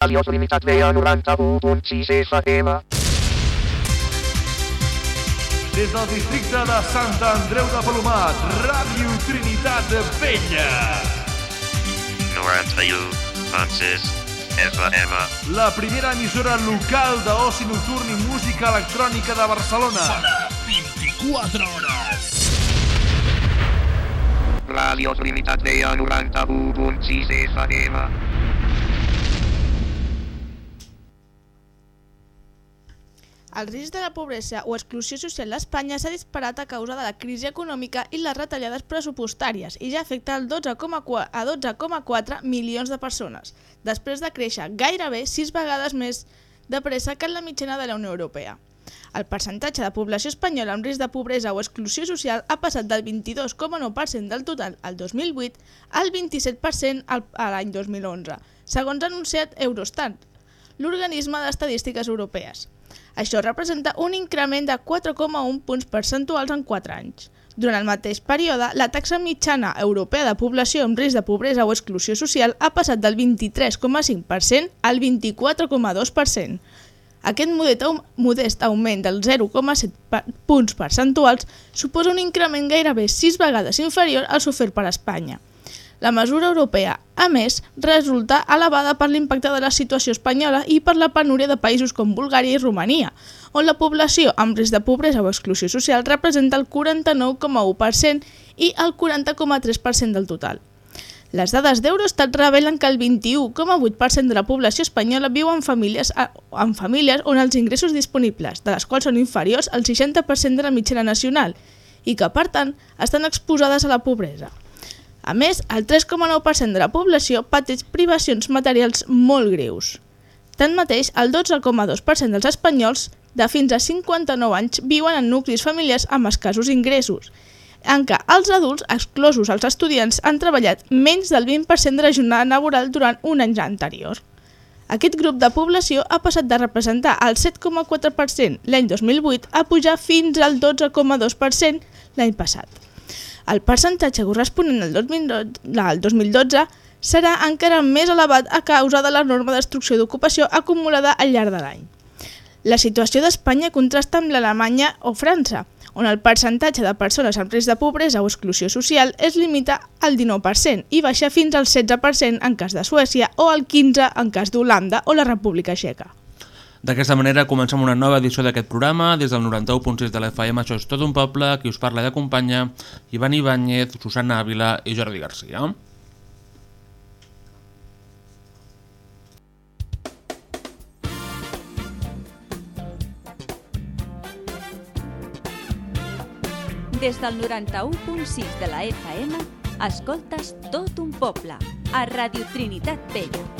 Ràdio Trinitat Vella 91.6 FM. Des del districte de Sant Andreu de Palomat, Ràdio Trinitat Vella. 91.6 FM. La primera emissora local d'oci nocturn i música electrònica de Barcelona. 24 hores. Ràdio Trinitat Vella 91.6 FM. El risc de la pobresa o exclusió social a Espanya s'ha disparat a causa de la crisi econòmica i les retallades pressupostàries i ja afecta el 12,4 a 12,4 milions de persones, després de créixer gairebé 6 vegades més de pressa que en la mitjana de la Unió Europea. El percentatge de població espanyola amb risc de pobresa o exclusió social ha passat del 22,9% del total al 2008 al 27% al, a l'any 2011, segons ha anunciat Eurostat, l'organisme d'estadístiques europees. Això representa un increment de 4,1 punts percentuals en 4 anys. Durant el mateix període, la taxa mitjana europea de població amb risc de pobresa o exclusió social ha passat del 23,5% al 24,2%. Aquest modest, aug- modest augment del 0,7 pa- punts percentuals suposa un increment gairebé 6 vegades inferior al sofert per Espanya. La mesura europea, a més, resulta elevada per l'impacte de la situació espanyola i per la penúria de països com Bulgària i Romania, on la població amb risc de pobresa o exclusió social representa el 49,1% i el 40,3% del total. Les dades d'Eurostat revelen que el 21,8% de la població espanyola viu en famílies, en famílies on els ingressos disponibles, de les quals són inferiors al 60% de la mitjana nacional, i que, per tant, estan exposades a la pobresa. A més, el 3,9% de la població pateix privacions materials molt greus. Tanmateix, el 12,2% dels espanyols de fins a 59 anys viuen en nuclis familiars amb escassos ingressos, en què els adults, exclosos els estudiants, han treballat menys del 20% de la jornada laboral durant un any anterior. Aquest grup de població ha passat de representar el 7,4% l'any 2008 a pujar fins al 12,2% l'any passat. El percentatge corresponent al 2012, al 2012 serà encara més elevat a causa de l'enorme destrucció d'ocupació acumulada al llarg de l'any. La situació d'Espanya contrasta amb l'Alemanya o França, on el percentatge de persones amb risc de pobresa o exclusió social es limita al 19% i baixa fins al 16% en cas de Suècia o al 15% en cas d'Holanda o la República Txeca. D'aquesta manera comencem una nova edició d'aquest programa des del 91.6 de l'FM, això és tot un poble, qui us parla d'acompanya Ivan Ibáñez, Susana Ávila i Jordi Garcia. Des del 91.6 de la FM, escoltes tot un poble, a Radio Trinitat Vella.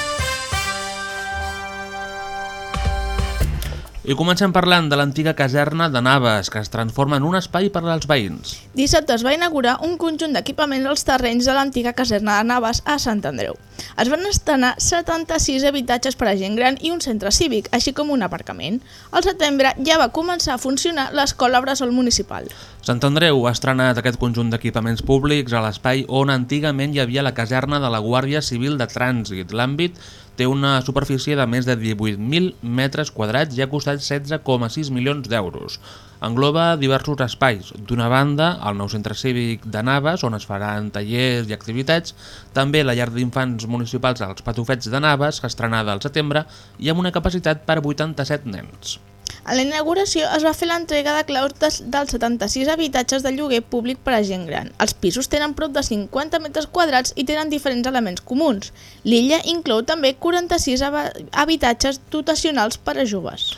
I comencem parlant de l'antiga caserna de Naves, que es transforma en un espai per als veïns. Dissabte es va inaugurar un conjunt d'equipaments als terrenys de l'antiga caserna de Navas a Sant Andreu. Es van estrenar 76 habitatges per a gent gran i un centre cívic, així com un aparcament. Al setembre ja va començar a funcionar l'escola Bressol Municipal. Sant Andreu ha estrenat aquest conjunt d'equipaments públics a l'espai on antigament hi havia la caserna de la Guàrdia Civil de Trànsit. L'àmbit té una superfície de més de 18.000 metres quadrats i ha costat 16,6 milions d'euros. Engloba diversos espais. D'una banda, el nou centre cívic de Naves, on es faran tallers i activitats, també la llar d'infants municipals als Patufets de Naves, que estrenada al setembre, i amb una capacitat per 87 nens. A la inauguració es va fer l'entrega de claus des- dels 76 habitatges de lloguer públic per a gent gran. Els pisos tenen prop de 50 metres quadrats i tenen diferents elements comuns. L'illa inclou també 46 haba- habitatges dotacionals per a joves.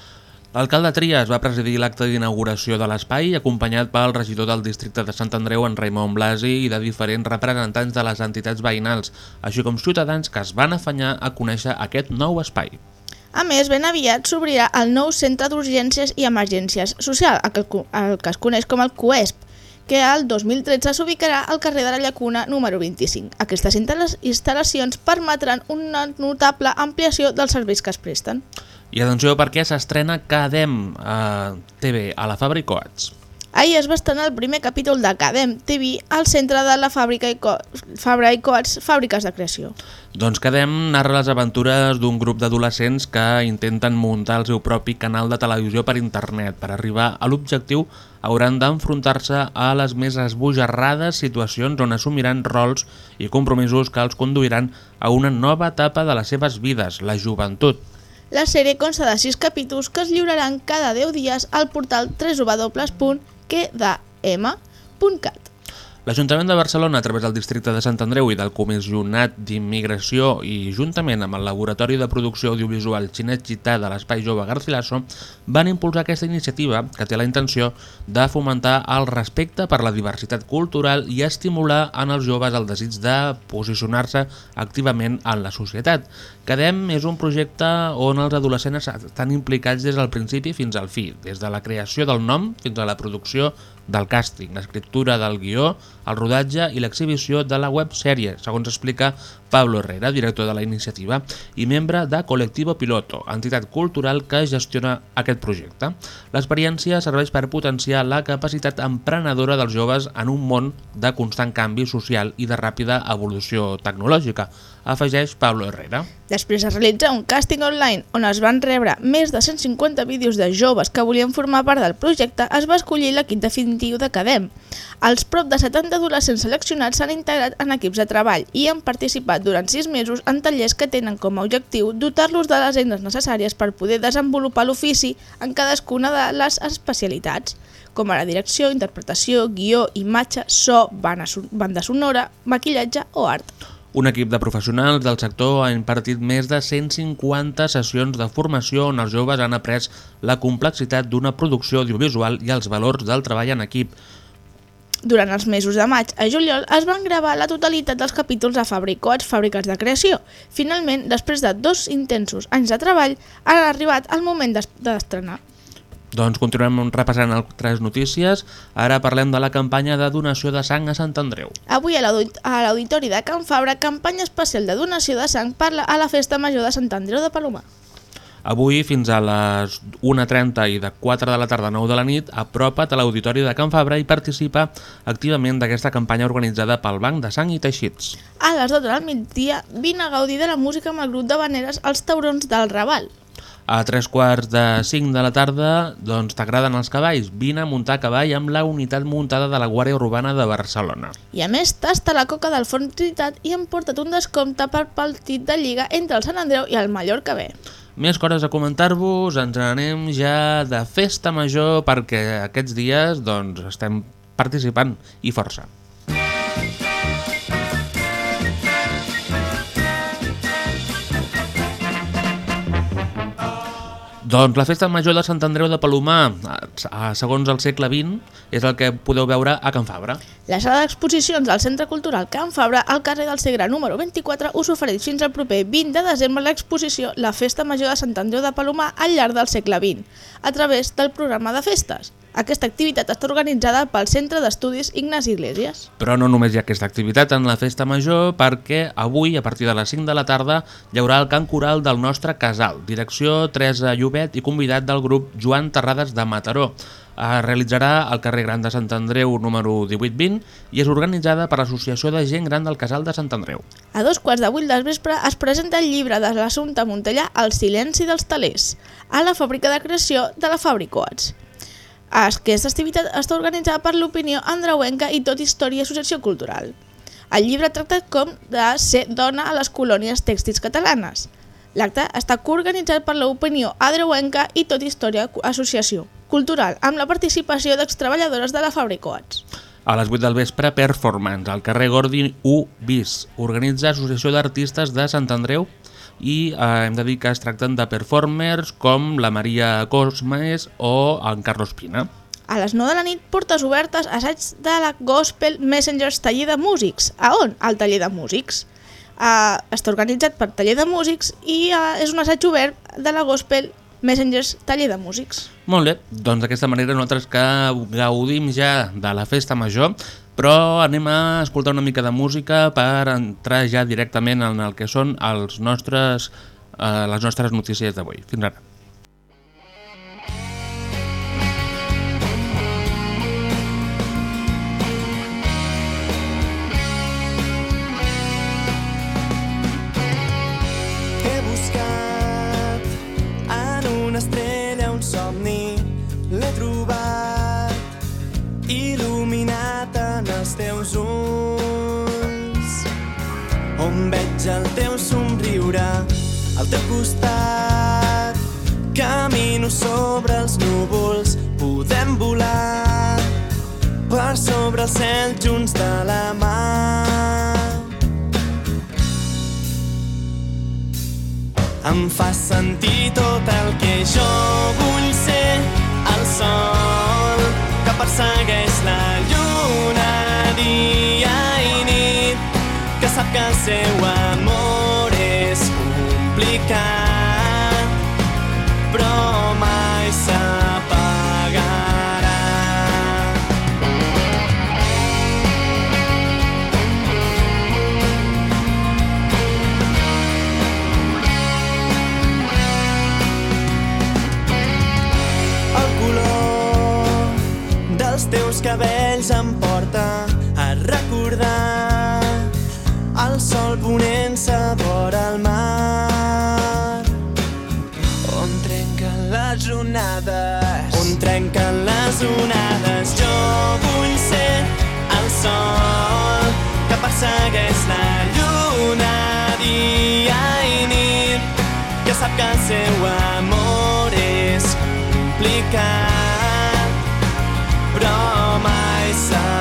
L'alcalde Trias va presidir l'acte d'inauguració de l'espai, acompanyat pel regidor del districte de Sant Andreu, en Raimon Blasi, i de diferents representants de les entitats veïnals, així com ciutadans que es van afanyar a conèixer aquest nou espai. A més, ben aviat s'obrirà el nou Centre d'Urgències i Emergències Social, el que, el que es coneix com el CUESP, que al 2013 s'ubicarà al carrer de la Llacuna número 25. Aquestes instal·la- instal·lacions permetran una notable ampliació dels serveis que es presten. I atenció perquè s'estrena Cadem a TV a la Fabri Coats. Ahir es va estrenar el primer capítol de Cadem TV al centre de la fàbrica i Co Fabra i Coats Fàbriques de Creació. Doncs Cadem narra les aventures d'un grup d'adolescents que intenten muntar el seu propi canal de televisió per internet. Per arribar a l'objectiu hauran d'enfrontar-se a les més esbojarrades situacions on assumiran rols i compromisos que els conduiran a una nova etapa de les seves vides, la joventut. La sèrie consta de 6 capítols que es lliuraran cada 10 dies al portal www.quedam.cat. L'Ajuntament de Barcelona, a través del districte de Sant Andreu i del Comissionat d'Immigració i juntament amb el Laboratori de Producció Audiovisual Xinet Gità de l'Espai Jove Garcilaso, van impulsar aquesta iniciativa que té la intenció de fomentar el respecte per la diversitat cultural i estimular en els joves el desig de posicionar-se activament en la societat. Cadem és un projecte on els adolescents estan implicats des del principi fins al fi, des de la creació del nom fins a la producció del càsting, l'escriptura del guió, el rodatge i l'exhibició de la websèrie, segons explica Pablo Herrera, director de la iniciativa i membre de Colectivo Piloto, entitat cultural que gestiona aquest projecte. L'experiència serveix per potenciar la capacitat emprenedora dels joves en un món de constant canvi social i de ràpida evolució tecnològica, afegeix Pablo Herrera. Després es realitza un càsting online on es van rebre més de 150 vídeos de joves que volien formar part del projecte, es va escollir l'equip definitiu de Cadem. Els prop de 70 adolescents seleccionats s'han integrat en equips de treball i han participat durant 6 mesos en tallers que tenen com a objectiu dotar-los de les eines necessàries per poder desenvolupar l'ofici en cadascuna de les especialitats, com ara direcció, interpretació, guió, imatge, so, banda son- banda sonora, maquillatge o art. Un equip de professionals del sector ha impartit més de 150 sessions de formació on els joves han après la complexitat d'una producció audiovisual i els valors del treball en equip. Durant els mesos de maig a juliol es van gravar la totalitat dels capítols a Fabricots, fàbriques de creació. Finalment, després de dos intensos anys de treball, ha arribat el moment d'es- d'estrenar. Doncs continuem repassant altres notícies. Ara parlem de la campanya de donació de sang a Sant Andreu. Avui a l'audit- a l'Auditori de Can Fabra, campanya especial de donació de sang per la, a la Festa Major de Sant Andreu de Palomar. Avui, fins a les 1.30 i de 4 de la tarda a 9 de la nit, apropa't a l'Auditori de Can Fabra i participa activament d'aquesta campanya organitzada pel Banc de Sang i Teixits. A les 12 del migdia, vine a gaudir de la música amb el grup de veneres Els Taurons del Raval. A tres quarts de 5 de la tarda, doncs t'agraden els cavalls? Vine a muntar a cavall amb la unitat muntada de la Guàrdia Urbana de Barcelona. I a més, tasta la coca del Forn Trinitat i emporta't un descompte per partit de Lliga entre el Sant Andreu i el Mallorca B. Més coses a comentar-vos, ens anem ja de festa major perquè aquests dies doncs, estem participant i força. Doncs la festa major de Sant Andreu de Palomar, segons el segle XX, és el que podeu veure a Can Fabra. La sala d'exposicions del Centre Cultural Can Fabra, al carrer del Segre número 24, us ofereix fins al proper 20 de desembre l'exposició La Festa Major de Sant Andreu de Palomar al llarg del segle XX, a través del programa de festes. Aquesta activitat està organitzada pel Centre d'Estudis Ignasi Iglesias. Però no només hi ha aquesta activitat en la festa major, perquè avui, a partir de les 5 de la tarda, hi haurà el cant coral del nostre casal, direcció Teresa Llobet i convidat del grup Joan Terrades de Mataró. Es realitzarà al carrer Gran de Sant Andreu número 1820 i és organitzada per l'Associació de Gent Gran del Casal de Sant Andreu. A dos quarts de vuit del vespre es presenta el llibre de l'Assumpte Montellà El silenci dels talers, a la fàbrica de creació de la Fabricoats. Aquesta activitat està organitzada per l'opinió andreuenca i tot història i associació cultural. El llibre tracta com de ser dona a les colònies tèxtils catalanes. L'acte està coorganitzat per l'opinió andreuenca i tot història associació cultural, amb la participació d'extreballadores de la Fabricoats. A les 8 del vespre, Performance, al carrer Gordi 1 bis. Organitza Associació d'Artistes de Sant Andreu i eh, hem de dir que es tracten de performers com la Maria Cosmes o en Carlos Pina. A les 9 de la nit, portes obertes, assaig de la Gospel Messengers Taller de Músics. A on? Al Taller de Músics. Uh, està organitzat per Taller de Músics i uh, és un assaig obert de la Gospel Messengers, taller de músics. Molt bé, doncs d'aquesta manera nosaltres que gaudim ja de la festa major, però anem a escoltar una mica de música per entrar ja directament en el que són els nostres, eh, les nostres notícies d'avui. Fins ara. Al teu costat. Camino sobre els núvols, podem volar per sobre el cel junts de la mà. Em fa sentir tot el que jo vull ser el sol que persegueix la lluna dia i nit que sap que el seu amor complicat però mai s'apagarà. El color dels teus cabells em porta a recordar el sol ponent-se vora les onades jo vull ser el sol que persegueix la lluna dia i nit. Que sap que el seu amor és complicat però mai s'apagarà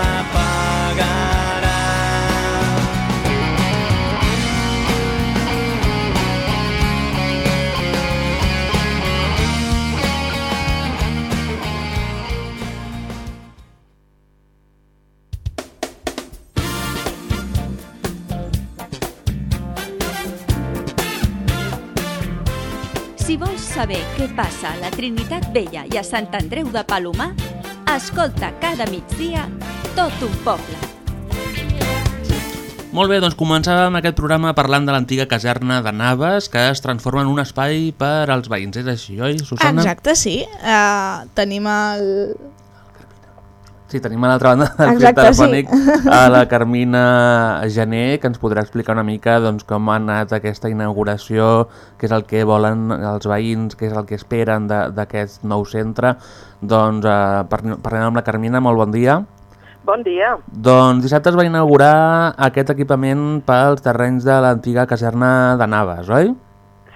saber què passa a la Trinitat Vella i a Sant Andreu de Palomar, escolta cada migdia tot un poble. Molt bé, doncs començàvem aquest programa parlant de l'antiga caserna de Naves que es transforma en un espai per als veïns. És així, oi, Susana? Exacte, sí. Uh, tenim el... Sí, tenim a l'altra banda del fil telefònic sí. a la Carmina Gené, que ens podrà explicar una mica doncs, com ha anat aquesta inauguració, què és el que volen els veïns, què és el que esperen de- d'aquest nou centre. Doncs eh, par- parlem amb la Carmina, molt bon dia. Bon dia. Doncs dissabte es va inaugurar aquest equipament pels terrenys de l'antiga caserna de Naves, oi?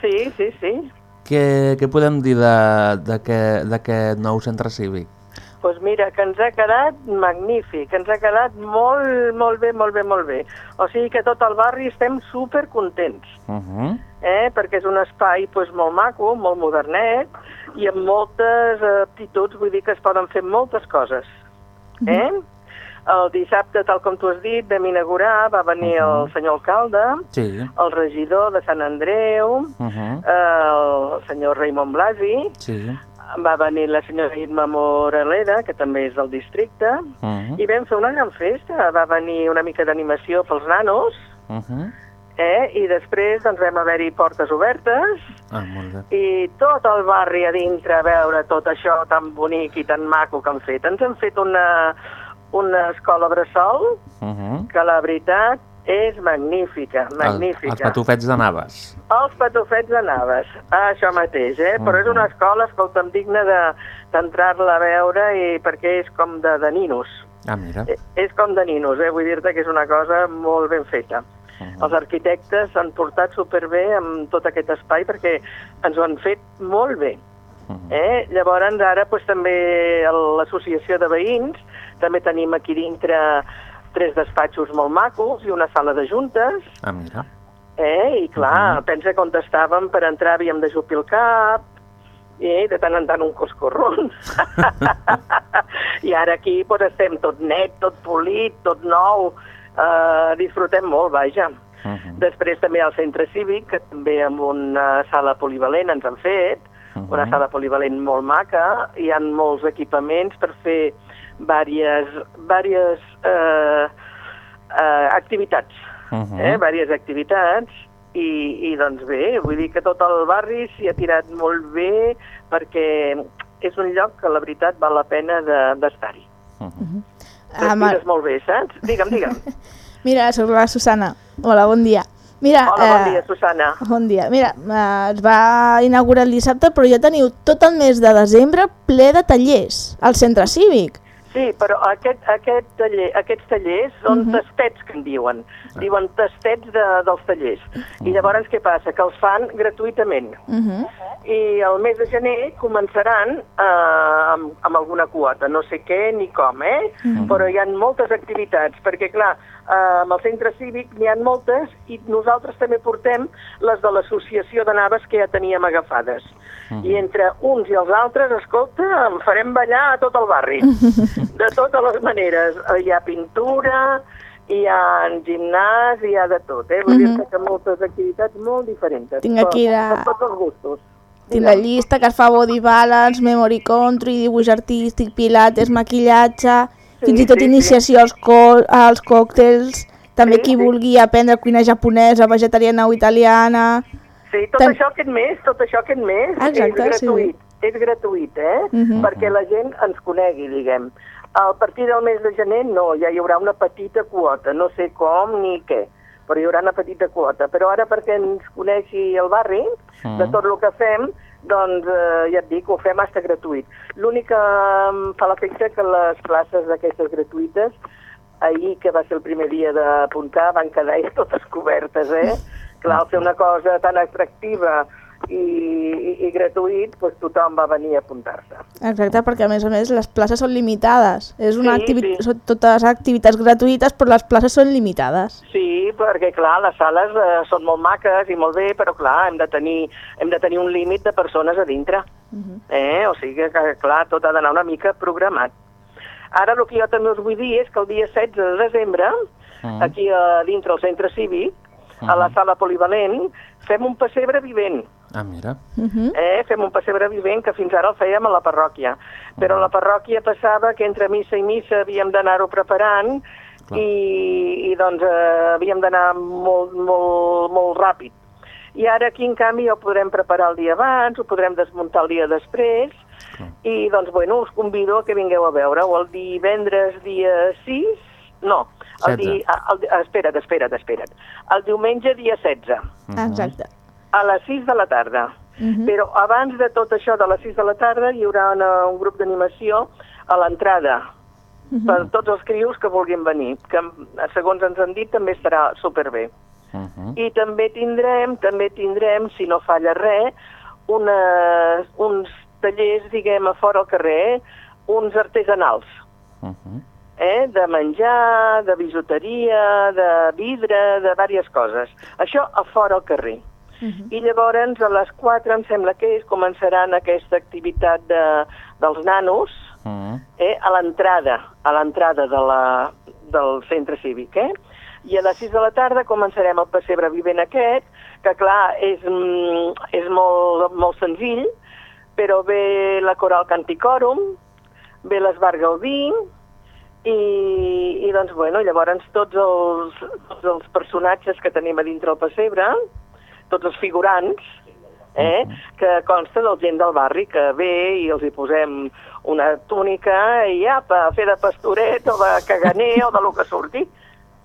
Sí, sí, sí. Què, què podem dir d'aquest nou centre cívic? Doncs pues mira, que ens ha quedat magnífic, ens ha quedat molt, molt bé, molt bé, molt bé. O sigui que tot el barri estem super contents, Uh -huh. eh? perquè és un espai pues, molt maco, molt modernet i amb moltes aptituds, vull dir que es poden fer moltes coses. Eh? El dissabte, tal com tu has dit, vam inaugurar, va venir el senyor alcalde, Sí. el regidor de Sant Andreu, Uh -huh. eh, el senyor Raimon Blasi, Sí. Va venir la senyora Irma Moraleda, que també és del districte, Uh -huh. i vam fer una gran festa. Va venir una mica d'animació pels nanos, Uh -huh. eh? i després doncs, vam haver-hi portes obertes, Ah, molt bé. i tot el barri a dintre a veure tot això tan bonic i tan maco que han fet. Ens han fet una, una escola bressol Uh -huh. que la veritat és magnífica, magnífica. El, els patufets de Naves. Els patufets de Naves, això mateix, eh? Però és una escola, escolta'm, digna de- d'entrar-la a veure i perquè és com de, de ninos. Ah, mira. Eh, És com de ninos, eh? Vull dir-te que és una cosa molt ben feta. Els arquitectes han portat superbé amb tot aquest espai perquè ens ho han fet molt bé. Eh? Llavors, ara pues, també l'associació de veïns, també tenim aquí dintre tres despatxos molt macos i una sala de juntes, Ah, mira. Eh? I clar, pensa que on estàvem per entrar havíem de jupir el cap, i de tant en tant un coscorrón. I ara aquí pues, estem tot net, tot polit, tot nou, uh, disfrutem molt, vaja. Uh -huh. Després també al centre cívic, que també amb una sala polivalent ens han fet, uh -huh. una sala polivalent molt maca, hi ha molts equipaments per fer diverses, diverses eh, eh, activitats, Uh -huh. eh, diverses activitats, i, i doncs bé, vull dir que tot el barri s'hi ha tirat molt bé perquè és un lloc que la veritat val la pena de- d'estar-hi. Uh -huh. Ah, ma- T'expliques molt bé, saps? Digue'm, digue'm. Mira, sóc la Susana. Hola, bon dia. Mira, Hola, bon eh, dia, Susana. Bon dia. Mira, eh, es va inaugurar el dissabte, però ja teniu tot el mes de desembre ple de tallers al centre cívic. Sí, però aquest, aquest taller, aquests tallers són uh -huh. tastets, que en diuen. Diuen tastets de, dels tallers. I llavors què passa? Que els fan gratuïtament. Uh -huh. I el mes de gener començaran eh, amb, amb alguna quota, no sé què ni com, eh? Mhm. Però hi ha moltes activitats, perquè clar, eh, amb el centre cívic n'hi ha moltes i nosaltres també portem les de l'associació de naves que ja teníem agafades. I entre uns i els altres, escolta, en farem ballar a tot el barri, de totes les maneres. Hi ha pintura, hi ha gimnàs, hi ha de tot, eh? Vull Mhm. dir que moltes activitats molt diferents. Tinc aquí la- Per tots els gustos. Tinc la llista que es fa body balance, memory control, dibuix artístic, pilates, maquillatge, Sí, fins i tot sí, sí. iniciació als, co als còctels, també Sí, qui sí. vulgui aprendre cuina japonesa, vegetariana o italiana... Sí, tot Tam- això aquest mes, tot això aquest mes Exacte, és sí. gratuït. És gratuït, eh? Mhm. Perquè la gent ens conegui, diguem. A partir del mes de gener no, ja hi haurà una petita quota, no sé com ni què, però hi haurà una petita quota. Però ara perquè ens coneixi el barri, Mhm. de tot el que fem, doncs eh, ja et dic, ho fem hasta gratuït. L'únic que em fa l'efecte que les classes d'aquestes gratuïtes ahir, que va ser el primer dia d'apuntar, van quedar ja totes cobertes, eh? Clar, fer una cosa tan atractiva i, i, i gratuït, doncs tothom va venir a apuntar-se. Exacte, perquè a més a més les places són limitades. És una Sí, activi sí. Són totes activitats gratuïtes, però les places són limitades. Sí, perquè clar, les sales eh, són molt maques i molt bé, però clar, hem de tenir, hem de tenir un límit de persones a dintre. eh? O sigui que, clar, tot ha d'anar una mica programat. Ara el que jo també us vull dir és que el dia 16 de desembre, Mhm. aquí a dintre del centre cívic, a la sala polivalent, fem un pessebre vivent. Ah, mira. Uh -huh. Eh? Fem un pessebre vivent que fins ara el fèiem a la parròquia. Però a la parròquia passava que entre missa i missa havíem d'anar-ho preparant Clar. i, i doncs eh, havíem d'anar molt, molt, molt ràpid. I ara aquí, en canvi, ho podrem preparar el dia abans, ho podrem desmuntar el dia després, Clar. i doncs, bueno, us convido a que vingueu a veure-ho el divendres dia 6, no, el Setze. di, el, espera't, espera't, espera't, el diumenge dia 16, Exacte. A les 6 de la tarda. Mhm. Però abans de tot això, de les 6 de la tarda, hi haurà una, un grup d'animació a l'entrada per tots els crios que vulguin venir, que segons ens han dit també estarà superbé. Uh -huh. I també tindrem, també tindrem, si no falla res, una, uns tallers, diguem, a fora al carrer, uns artesanals, Uh -huh. eh? de menjar, de bijuteria, de vidre, de diverses coses. Això a fora al carrer. I llavors a les 4 em sembla que és, començaran aquesta activitat de, dels nanos Uh -huh. eh, a l'entrada, a l'entrada de la, del centre cívic, eh? I a les 6 de la tarda començarem el pessebre vivent aquest, que clar, és, mm, és molt, molt senzill, però ve la coral Canticorum, ve l'Esbar Gaudí, i, i doncs, bueno, llavors tots els, tots els personatges que tenim a dintre el pessebre, tots els figurants, eh, que consta del gent del barri que ve i els hi posem una túnica i apa, a fer de pastoret o de caganer o de lo que surti.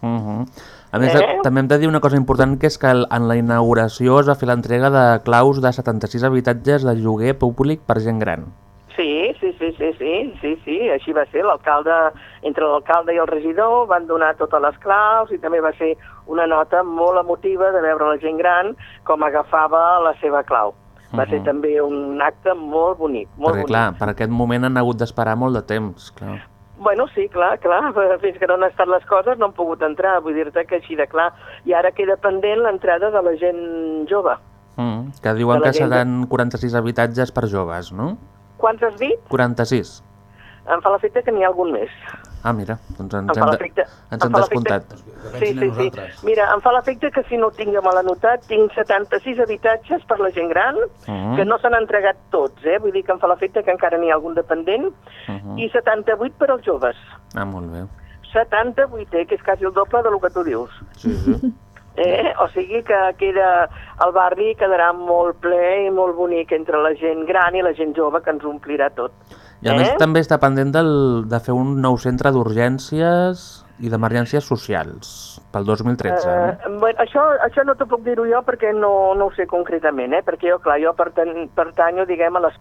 Uh -huh. A més, Eh? també hem de dir una cosa important, que és que en la inauguració es va fer l'entrega de claus de 76 habitatges de lloguer públic per gent gran. Sí, sí, sí, sí, sí, sí, sí, així va ser. L'alcalde, entre l'alcalde i el regidor van donar totes les claus i també va ser una nota molt emotiva de veure la gent gran com agafava la seva clau. Va ser Mhm. també un acte molt bonic, molt Perquè, bonic. clar, per aquest moment han hagut d'esperar molt de temps, clar. Bueno, sí, clar, clar, fins que no han estat les coses no han pogut entrar, vull dir-te que així de clar. I ara queda pendent l'entrada de la gent jove. Mm, que diuen que seran 46 habitatges per joves, no? Quants has dit? 46. Em fa l'efecte que n'hi ha algun més. Ah, mira, doncs ens Em hem, de, ens em hem descomptat. Sí, sí, sí. Mira, em fa l'efecte que si no ho tinc mal anotat, tinc 76 habitatges per la gent gran, Mhm. que no s'han entregat tots, eh? Vull dir que em fa l'efecte que encara n'hi ha algun dependent, Mhm. i 78 per als joves. Ah, molt bé. 78, eh? Que és quasi el doble del que tu dius. Sí, sí. Eh? O sigui que queda, el barri quedarà molt ple i molt bonic entre la gent gran i la gent jove, que ens omplirà tot. I a més Eh? també està pendent del, de fer un nou centre d'urgències i d'emergències socials pel 2013. Eh, bueno, això, això no t'ho puc dir-ho jo perquè no, no ho sé concretament, eh? perquè jo, clar, jo pertany, pertanyo, diguem, a les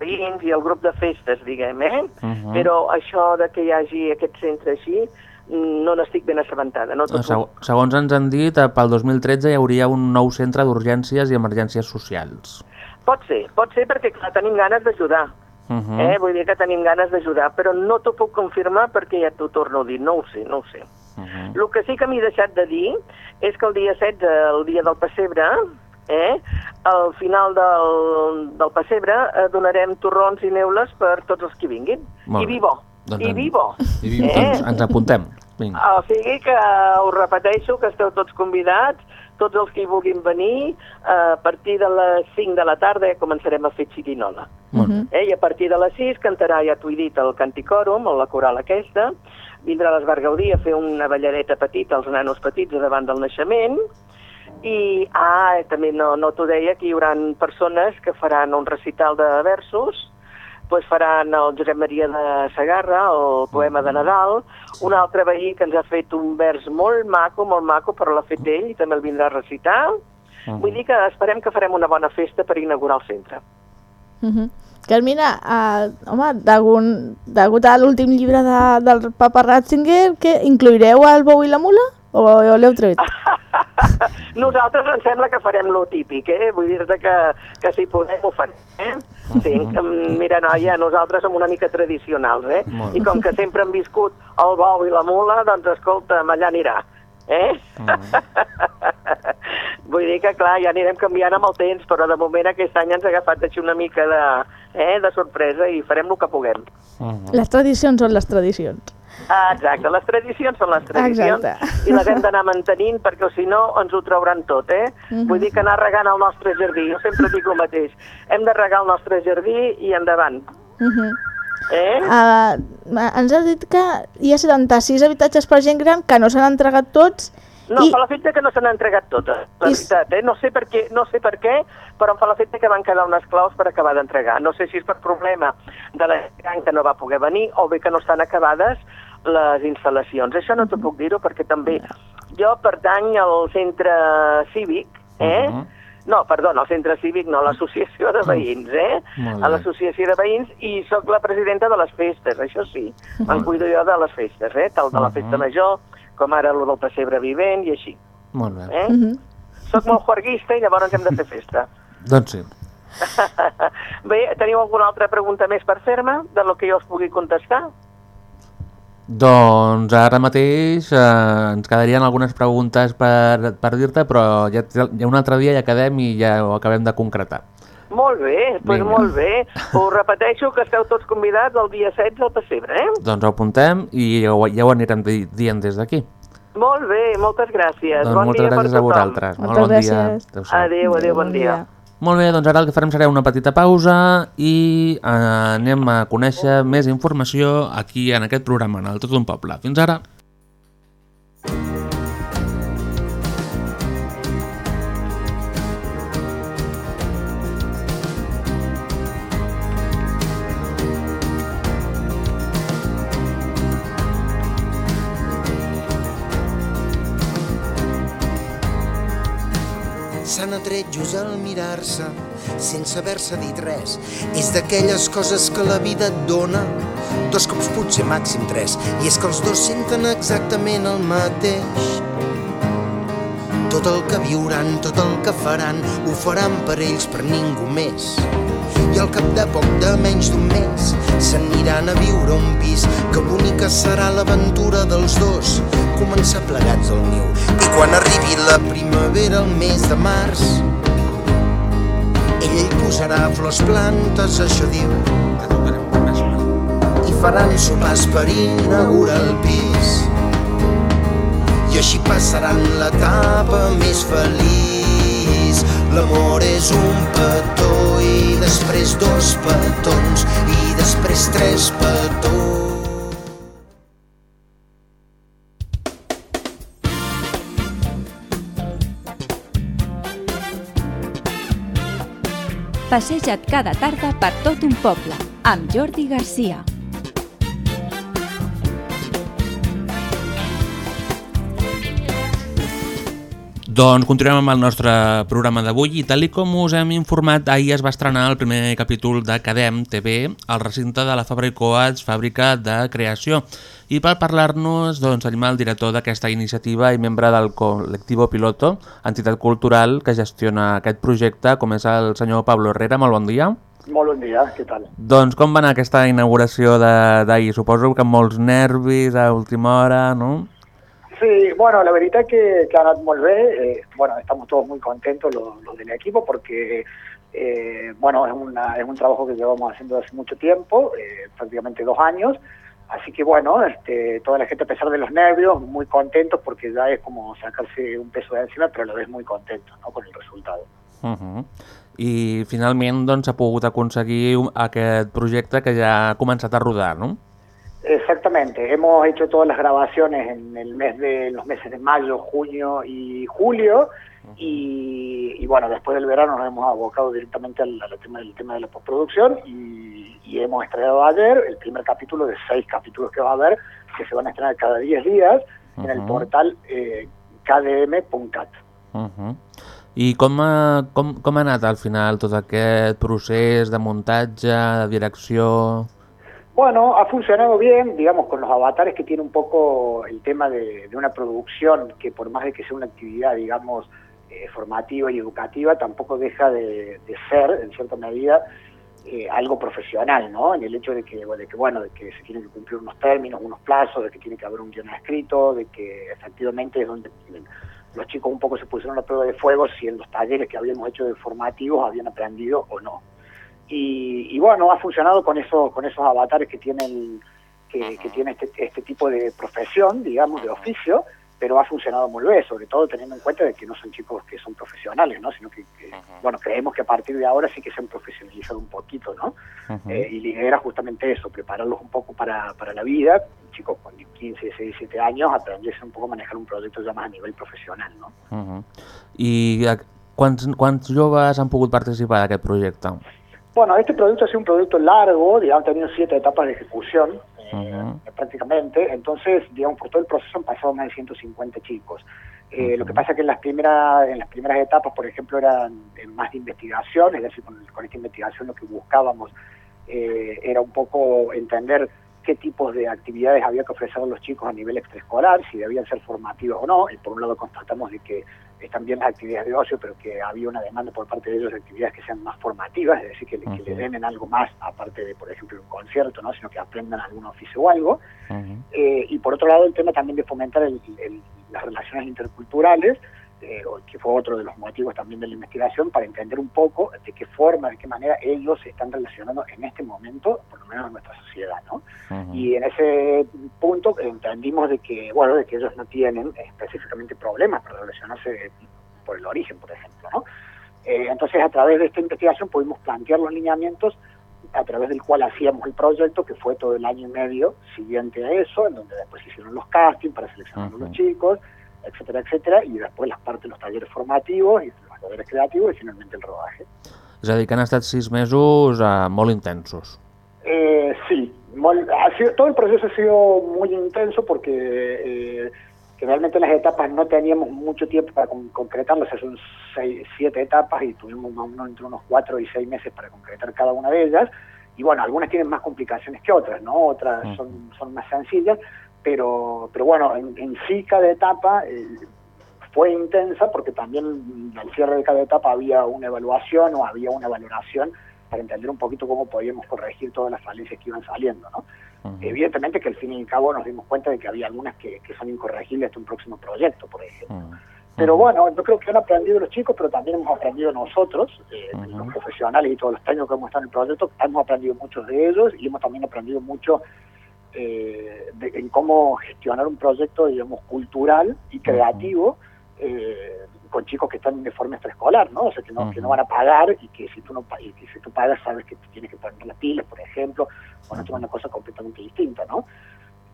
veïns i al grup de festes, diguem, eh? Mhm. Però això de que hi hagi aquest centre així, no n'estic ben assabentada. No t'ho Eh, Seg puc... segons ens han dit, eh, pel 2013 hi hauria un nou centre d'urgències i emergències socials. Pot ser, pot ser perquè, clar, tenim ganes d'ajudar. Uh -huh. Eh? Vull dir que tenim ganes d'ajudar, però no t'ho puc confirmar perquè ja t'ho torno a dir, no ho sé, no ho sé. Uh -huh. El que sí que m'he deixat de dir és que el dia 16, el dia del pessebre, eh, al final del, del pessebre eh, donarem torrons i neules per tots els que vinguin. Molt I vi bo, Doncs i en- vi bo. I vi, Eh? doncs ens apuntem. Vinga. O sigui que us repeteixo que esteu tots convidats, tots els que hi vulguin venir, eh, a partir de les 5 de la tarda ja començarem a fer xirinola. Molt bé. Eh? I a partir de les 6 cantarà, ja t'ho he dit, el Canticòrum, la coral aquesta, vindrà l'Esbar Gaudí a fer una ballareta petita als nanos petits davant del naixement, i, ah, també no, no t'ho deia, que hi haurà persones que faran un recital de versos, doncs faran el Josep Maria de Sagarra, el poema de Nadal, un altre veí que ens ha fet un vers molt maco, molt maco, però l'ha fet ell i també el vindrà a recitar. Vull dir que esperem que farem una bona festa per inaugurar el centre. Uh -huh. Carmina, uh, home, degut, degut a l'últim llibre de, del papa Ratzinger, que incluireu el bou i la mula? O, o l'heu tret? Nosaltres em sembla que farem lo típic, eh? Vull dir-te que, que si podem ho farem, eh? Sí, mira, noia, nosaltres som una mica tradicionals, eh? I com que sempre hem viscut el bou i la mula, doncs escolta'm, allà anirà. Eh? Vull dir que, clar, ja anirem canviant amb el temps, però de moment aquest any ens ha agafat així una mica de, eh, de sorpresa i farem el que puguem. Les tradicions són les tradicions. Ah, exacte, les tradicions són les tradicions Exacte. i les hem d'anar mantenint perquè si no ens ho trauran tot, eh? Mhm. Vull dir que anar regant el nostre jardí, jo sempre dic el mateix, hem de regar el nostre jardí i endavant, Uh -huh. eh? uh, ens has dit que hi ha 76 habitatges per gent gran que no s'han entregat tots No, i... fa l'efecte que no se n'han entregat totes, la I- veritat, eh? No sé per què, no sé per què, però em fa l'efecte que van quedar unes claus per acabar d'entregar. No sé si és per problema de la gent que no va poder venir o bé que no estan acabades les instal·lacions. Això no t'ho puc dir-ho perquè també jo pertany al centre cívic, eh? Mhm. No, perdona, al centre cívic no, a l'associació de veïns, eh? A l'associació de veïns i sóc la presidenta de les festes, això sí. Me'n cuido jo de les festes, eh? Tal de la festa Mhm. major, com ara el del pessebre vivent i així. Molt bé. Eh? Uh -huh. Soc molt juerguista i llavors hem de fer festa. Doncs sí. Bé, teniu alguna altra pregunta més per fer-me, de lo que jo us pugui contestar? Doncs ara mateix eh, ens quedarien algunes preguntes per, per dir-te, però ja, ja un altre dia ja quedem i ja ho acabem de concretar. Molt bé, doncs Vinga. molt bé. Us repeteixo que esteu tots convidats el dia 16 al pessebre, eh? Doncs ho apuntem i ja ho, ja ho anirem di dient des d'aquí. Molt bé, moltes gràcies. Doncs bon moltes dia per gràcies a tothom. vosaltres. Molt Moltes bon dia. gràcies. Adéu-siau. Adéu, adéu, bon dia. Molt bé, doncs ara el que farem serà una petita pausa i eh, anem a conèixer més informació aquí en aquest programa, en el Tot un Poble. Fins ara. Atret just al mirar-se, sense haver-se dit res. És d'aquelles coses que la vida et dona, dos cops potser màxim tres, i és que els dos senten exactament el mateix. Tot el que viuran, tot el que faran, ho faran per ells, per ningú més. I al cap de poc de menys d'un mes s'aniran a viure un pis que bonica serà l'aventura dels dos començar plegats al niu i quan arribi la primavera el mes de març ell ell posarà flors plantes, això diu i faran sopars per inaugurar el pis. I així passaran l'etapa més feliç. L'amor és un petó i després dos petons i després tres petons. Passeja't cada tarda per tot un poble, amb Jordi Garcia. Doncs continuem amb el nostre programa d'avui i tal com us hem informat, ahir es va estrenar el primer capítol de Cadem TV al recinte de la Fabra i Coats, fàbrica de creació. I per parlar-nos doncs, tenim el director d'aquesta iniciativa i membre del col·lectiu Piloto, entitat cultural que gestiona aquest projecte, com és el senyor Pablo Herrera. Molt bon dia. Molt bon dia, què tal? Doncs com va anar aquesta inauguració de- d'ahir? Suposo que amb molts nervis a última hora, no? Sí, bueno, la verdad que, que ha anat molt bé. Eh, bueno, estamos todos muy contentos los, los del equipo porque, eh, bueno, es, una, es un trabajo que llevamos haciendo hace mucho tiempo, eh, prácticamente dos años. Así que, bueno, este, toda la gente, a pesar de los nervios, muy contentos porque ya es como sacarse un peso de encima, pero a la vez muy contentos ¿no? con el resultado. Uh -huh. I finalment doncs, s'ha pogut aconseguir aquest projecte que ja ha començat a rodar, no? Exactamente, hemos hecho todas las grabaciones en el mes de los meses de mayo, junio y julio. Y, y bueno, después del verano nos hemos abocado directamente al, al tema, del tema de la postproducción y, y hemos estrenado ayer el primer capítulo de seis capítulos que va a haber, que se van a estrenar cada 10 días en el portal eh, kdm.cat. Uh -huh. I com ha, com, com ha anat al final tot aquest procés de muntatge, de direcció... Bueno, ha funcionado bien, digamos, con los avatares que tiene un poco el tema de, una producción que por más de que sea una actividad, digamos, eh, formativa y educativa, tampoco deja de, ser, en cierta medida, eh, algo profesional, ¿no? En el hecho de que, de que, bueno, de que se tienen que cumplir unos términos, unos plazos, de que tiene que haber un guion escrito, de que efectivamente es donde los chicos un poco se pusieron a prueba de fuego si en los talleres que habíamos hecho de formativos habían aprendido o no. Y, y bueno, ha funcionado con esos, con esos avatares que tienen que, que tiene este, este tipo de profesión, digamos, de oficio, pero ha funcionado muy bien, sobre todo teniendo en cuenta de que no son chicos que son profesionales, ¿no? Sino que, que, bueno, creemos que a partir de ahora sí que se han profesionalizado un poquito, ¿no? Eh, y la idea era justamente eso, prepararlos un poco para, para la vida, chicos con 15, 16, 17 años, aprenderse un poco a manejar un proyecto ya más a nivel profesional, ¿no? Uh -huh. I a, quants, quants joves han pogut participar d'aquest projecte? Bueno, este producto ha sido un producto largo, digamos, ha tenido siete etapas de ejecución Uh -huh. prácticamente, entonces, digamos, por todo el proceso han pasado más de 150 chicos. Eh, Lo que pasa es que en las primeras en las primeras etapas, por ejemplo, eran eh, más de investigación, es decir, con, con esta investigación lo que buscábamos eh, era un poco entender qué tipos de actividades había que ofrecer a los chicos a nivel extraescolar, si debían ser formativas o no. Y por un lado constatamos de que están bien las actividades de ocio, pero que había una demanda por parte de ellos de actividades que sean más formativas, es decir, que, le- que le den en algo más, aparte de, por ejemplo, un concierto, ¿no? sino que aprendan algún oficio o algo. Eh, y por otro lado, el tema también de fomentar el- el- las relaciones interculturales, eh, que fue otro de los motivos también de la investigación, para entender un poco de qué forma, de qué manera ellos se están relacionando en este momento, por lo menos en nuestra sociedad. ¿no? Y en ese punto entendimos de que, bueno, de que ellos no tienen específicamente problemas para relacionarse por el origen, por ejemplo, ¿no? Eh, entonces, a través de esta investigación pudimos plantear los lineamientos a través del cual hacíamos el proyecto, que fue todo el año y medio siguiente a eso, en donde después se hicieron los castings para seleccionar a los chicos, etcétera, etcétera, y después las partes, los talleres formativos y los talleres creativos y finalmente el rodaje. És a dir, que han estat sis mesos eh, molt intensos. Eh, sí, mol- ha sido- todo el proceso ha sido muy intenso porque eh, generalmente en las etapas no teníamos mucho tiempo para con- concretarlas, son seis, siete etapas y tuvimos más o menos entre unos cuatro y seis meses para concretar cada una de ellas. Y bueno, algunas tienen más complicaciones que otras, ¿no? Otras son, son más sencillas, pero, pero bueno, en, en sí cada etapa eh, fue intensa porque también al cierre de cada etapa había una evaluación o había una valoración para entender un poquito cómo podíamos corregir todas las falencias que iban saliendo, ¿no? Evidentemente que al fin y al cabo nos dimos cuenta de que había algunas que, que son incorregibles de un próximo proyecto, por ejemplo. Pero bueno, yo creo que han aprendido los chicos, pero también hemos aprendido nosotros, eh, los profesionales y todos los técnicos que hemos estado en el proyecto, hemos aprendido muchos de ellos y hemos también aprendido mucho eh, de- en cómo gestionar un proyecto, digamos, cultural y creativo eh, con chicos que están de forma extraescolar, ¿no? O sea, que no, que no van a pagar y que si tú no y que si tú pagas sabes que tienes que poner las pilas, por ejemplo, bueno, esto es una cosa completamente distinta, ¿no?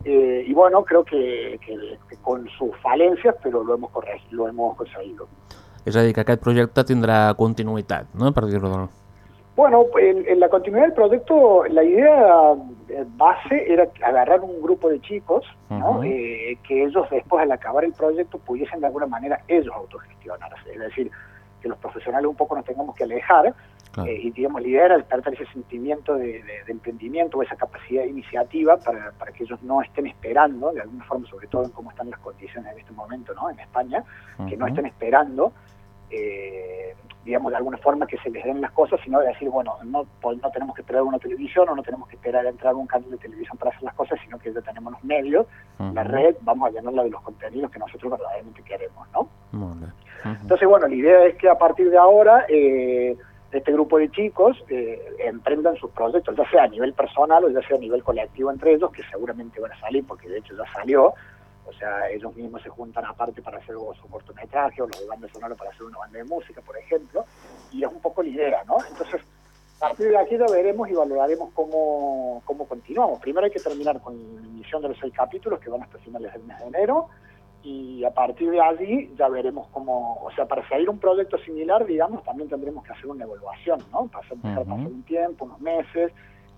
Eh, y bueno, creo que, que- que con sus falencias, pero lo hemos corregido, lo hemos conseguido. És a dir, que aquest projecte tindrà continuïtat, no? per dir-ho Bueno, en, en la continuidad del proyecto, la idea eh, base era agarrar un grupo de chicos. Eh, que ellos después al acabar el proyecto pudiesen de alguna manera ellos autogestionarse, es decir, que los profesionales un poco nos tengamos que alejar Claro. eh, y digamos era despertar ese sentimiento de, de- de emprendimiento o esa capacidad de iniciativa para, para que ellos no estén esperando, de alguna forma, sobre todo en cómo están las condiciones en este momento ¿no? en España, que no estén esperando eh, digamos, de alguna forma que se les den las cosas, sino de decir, bueno, no, pues no tenemos que esperar una televisión o no tenemos que esperar a entrar a un canal de televisión para hacer las cosas, sino que ya tenemos los medios, la red, vamos a llenarla de los contenidos que nosotros verdaderamente queremos, ¿no? Entonces, bueno, la idea es que a partir de ahora eh, este grupo de chicos eh, emprendan sus proyectos, ya sea a nivel personal o ya sea a nivel colectivo entre ellos, que seguramente van a salir, porque de hecho ya salió. O sea, ellos mismos se juntan aparte para hacer su cortometraje o los de banda sonora para hacer una banda de música, por ejemplo. Y es un poco la idea, ¿no? Entonces, a partir de aquí ya veremos y valoraremos cómo, cómo continuamos. Primero hay que terminar con la emisión de los seis capítulos que van hasta finales del mes de enero y a partir de allí ya veremos cómo, o sea, para seguir un proyecto similar, digamos, también tendremos que hacer una evaluación, ¿no? Pasar, dejar pasar un tiempo, unos meses,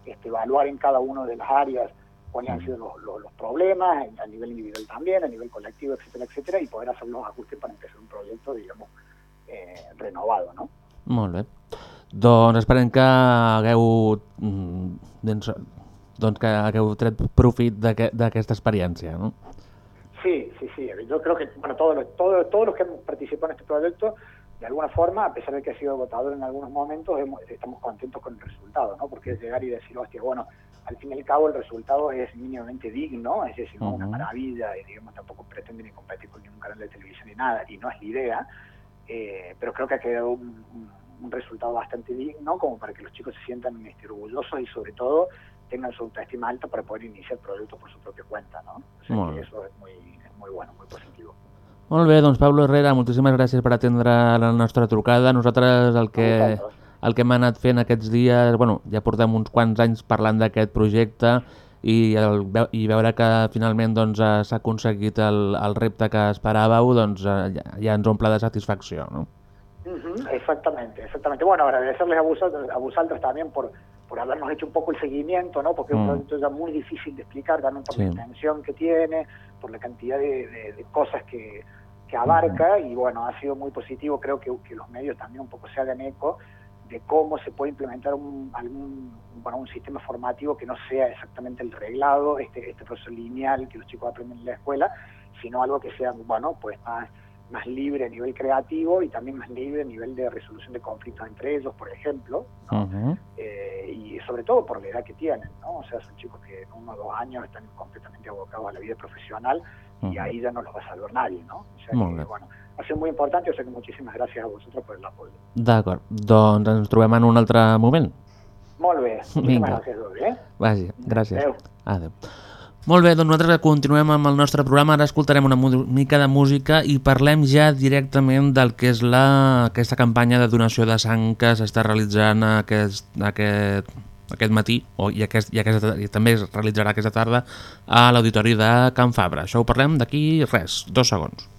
este, evaluar en cada una de las áreas cuáles han sido los, los- los problemas, a nivel individual también, a nivel colectivo, etcétera, etcétera, y poder hacer los ajustes para empezar un proyecto, digamos, eh, renovado, ¿no? Molt bé. Doncs esperem que hagueu, doncs, doncs que hagueu tret profit d'aquest- d'aquesta experiència, no? Sí, sí, sí. Yo creo que bueno, todos los, todos, todos los que hemos participado en este proyecto, de alguna forma, a pesar de que ha sido agotador en algunos momentos, hemos- estamos contentos con el resultado, ¿no? Porque es llegar y decir, hostia, bueno, al fin y al cabo el resultado es mínimamente digno, es decir, no una Ujú. maravilla, y digamos, tampoco pretende ni competir con ningún canal de televisión ni nada, y no es la idea, eh, pero creo que ha quedado un, un- un resultado bastante digno como para que los chicos se sientan este, orgullosos y sobre todo tengan su autoestima alta para poder iniciar proyectos por su propia cuenta, ¿no? O sea que eso es muy, es muy bueno, muy positivo. Molt bé, doncs Pablo Herrera, moltíssimes gràcies per atendre la nostra trucada. Nosaltres el que, el que hem anat fent aquests dies, bueno, ja portem uns quants anys parlant d'aquest projecte i, el, i veure que finalment doncs, eh, s'ha aconseguit el, el repte que esperàveu, doncs eh, ja, ja ens omple de satisfacció, no? Ujú, Exactamente, exactamente. Bueno, agradecerles a vosotros, a vosotros también por, por habernos hecho un poco el seguimiento, ¿no? Porque es un Mm. proyecto ya muy difícil de explicar, también por Sí. la extensión que tiene, por la cantidad de, cosas que, abarca y bueno, ha sido muy positivo. Creo que, que los medios también un poco se hagan eco de cómo se puede implementar un, algún, bueno, un sistema formativo que no sea exactamente el reglado, este, este proceso lineal que los chicos aprenden en la escuela, sino algo que sea, bueno, pues más, más libre a nivel creativo y también más libre a nivel de resolución de conflictos entre ellos, por ejemplo, Ujú. eh, y sobre todo por la edad que tienen, ¿no? O sea, son chicos que en uno o dos años están completamente abocados a la vida profesional y Ujú. ahí ya no los va a salvar nadie, ¿no? O sea Molt que, bueno, ha sido muy importante, o sea que muchísimas gracias a vosotros por el apoyo. D'acord, doncs ens trobem en un altre moment. Molt bé, muchísimas Vinga. gracias, Dori, eh? Vagi, gràcies. Adéu. Adéu. Molt bé, doncs nosaltres continuem amb el nostre programa, ara escoltarem una mica de música i parlem ja directament del que és la, aquesta campanya de donació de sang que s'està realitzant aquest, aquest, aquest matí o, i, aquest, i, aquesta, i també es realitzarà aquesta tarda a l'auditori de Can Fabra. Això ho parlem d'aquí res, dos segons.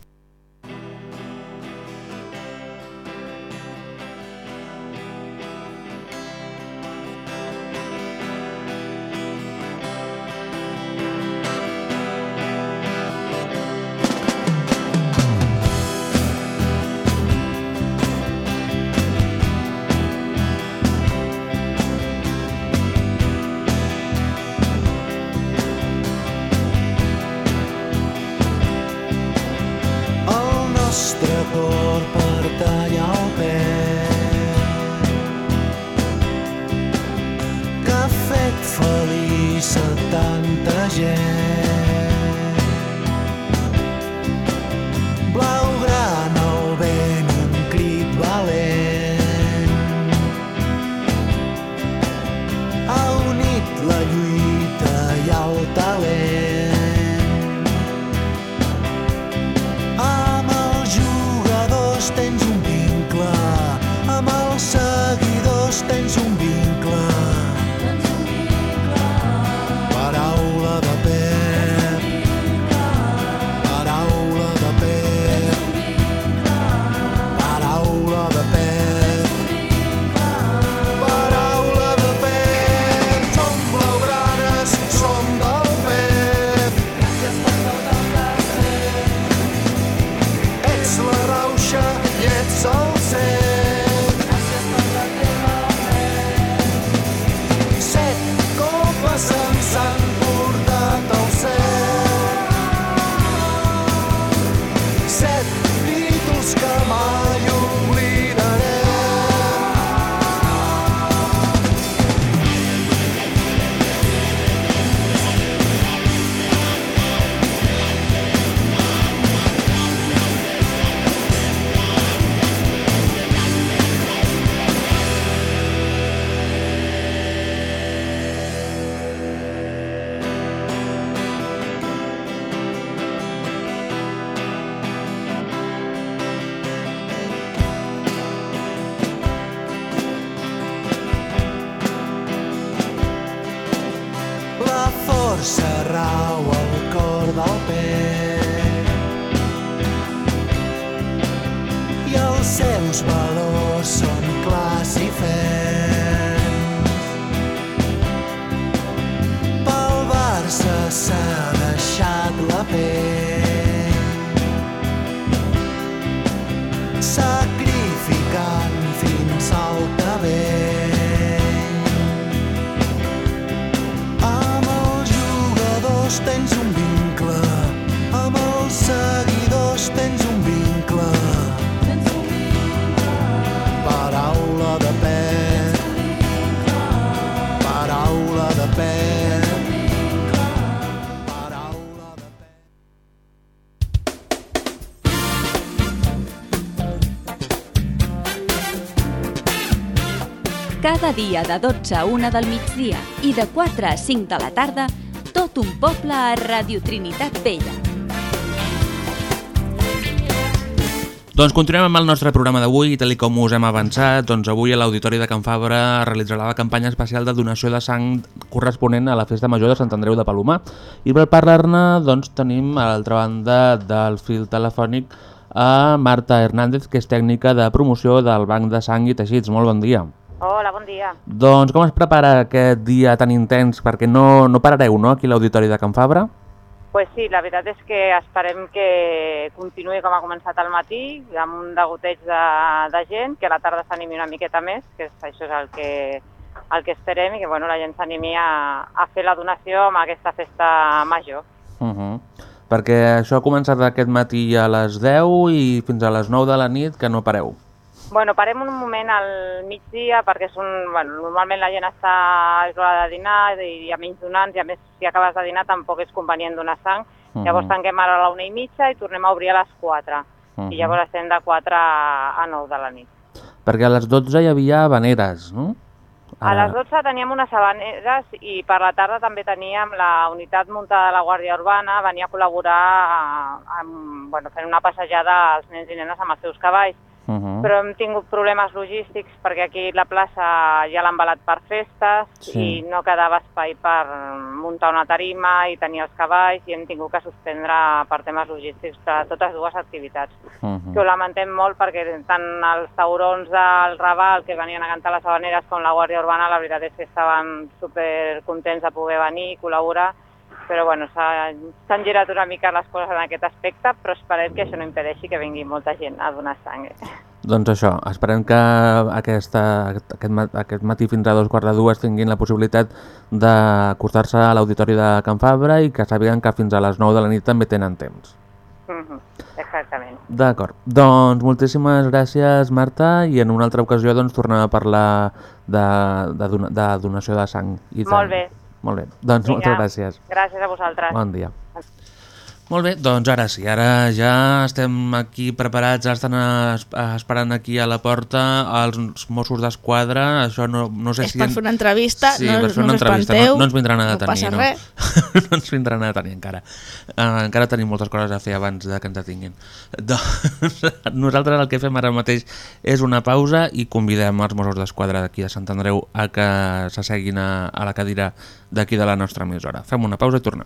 Cada dia de 12 a 1 del migdia i de 4 a 5 de la tarda, tot un poble a Radio Trinitat Vella. Doncs continuem amb el nostre programa d'avui i tal com us hem avançat, doncs avui a l'Auditori de Can Fabra realitzarà la campanya especial de donació de sang corresponent a la Festa Major de Sant Andreu de Palomar. I per parlar-ne doncs, tenim a l'altra banda del fil telefònic a Marta Hernández, que és tècnica de promoció del Banc de Sang i Teixits. Molt bon dia. Hola, bon dia. Doncs com es prepara aquest dia tan intens? Perquè no, no parareu, no?, aquí a l'Auditori de Can Fabra? pues sí, la veritat és que esperem que continuï com ha començat al matí, amb un degoteig de, de gent, que a la tarda s'animi una miqueta més, que això és el que, el que esperem, i que bueno, la gent s'animi a, a fer la donació amb aquesta festa major. Uh -huh. Perquè això ha començat aquest matí a les 10 i fins a les 9 de la nit, que no pareu. Bueno, parem un moment al migdia perquè és un, bueno, normalment la gent està és l'hora de dinar i hi ha menys donants i a més si acabes de dinar tampoc és convenient donar sang. Mhm. Llavors tanquem ara a la una i mitja i tornem a obrir a les 4 Mhm. i llavors estem de 4 a, a 9 de la nit. Perquè a les 12 hi havia habaneres, no? A les 12 teníem unes habaneres i per la tarda també teníem la unitat muntada de la Guàrdia Urbana, venia a col·laborar amb, bueno, fent una passejada als nens i nenes amb els seus cavalls. Uh -huh. Però hem tingut problemes logístics perquè aquí la plaça ja l'ha embalat per festes Sí. i no quedava espai per muntar una tarima i tenir els cavalls i hem tingut que suspendre per temes logístics de totes dues activitats. Uh -huh. Que ho lamentem molt perquè tant els taurons del Raval que venien a cantar les habaneres com la Guàrdia Urbana la veritat és que estaven super contents de poder venir i col·laborar però bueno, s'ha- s'han girat una mica les coses en aquest aspecte, però esperem que això no impedeixi que vingui molta gent a donar sang. Doncs això, esperem que aquesta, aquest, aquest matí fins a dos quarts de dues tinguin la possibilitat d'acostar-se a l'auditori de Can Fabra i que sàpiguen que fins a les 9 de la nit també tenen temps. Mhm, Exactament. D'acord, doncs moltíssimes gràcies Marta i en una altra ocasió doncs tornem a parlar de, de, dona- de donació de sang. I Molt bé. Molt bé, doncs Vinga, moltes gràcies. Gràcies a vosaltres. Bon dia. Molt bé, doncs ara sí, ara ja estem aquí preparats, ara estan es- esperant aquí a la porta els Mossos d'Esquadra, això no, no sé És si... per fer una entrevista, sí, no- per fer no una entrevista, espanteu, no, no ens vindran a no detenir, passa no. res. no ens vindran a detenir encara. Uh, encara tenim moltes coses a fer abans de que ens detinguin. Doncs nosaltres el que fem ara mateix és una pausa i convidem els Mossos d'Esquadra d'aquí de Sant Andreu a que s'asseguin a, a la cadira d'aquí de la nostra emissora. Fem una pausa i tornem.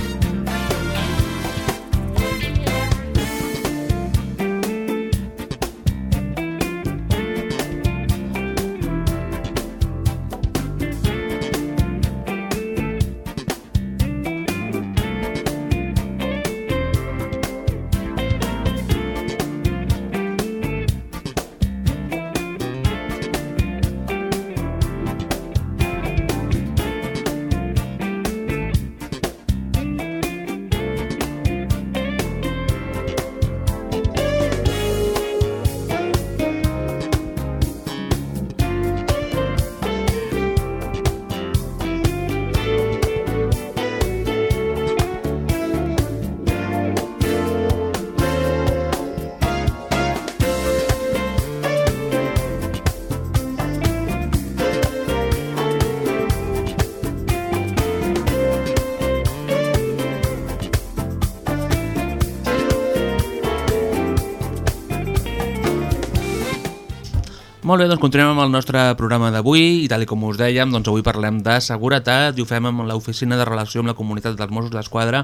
Molt bé, doncs continuem amb el nostre programa d'avui i tal com us dèiem, doncs avui parlem de seguretat i ho fem amb l'oficina de relació amb la comunitat dels Mossos d'Esquadra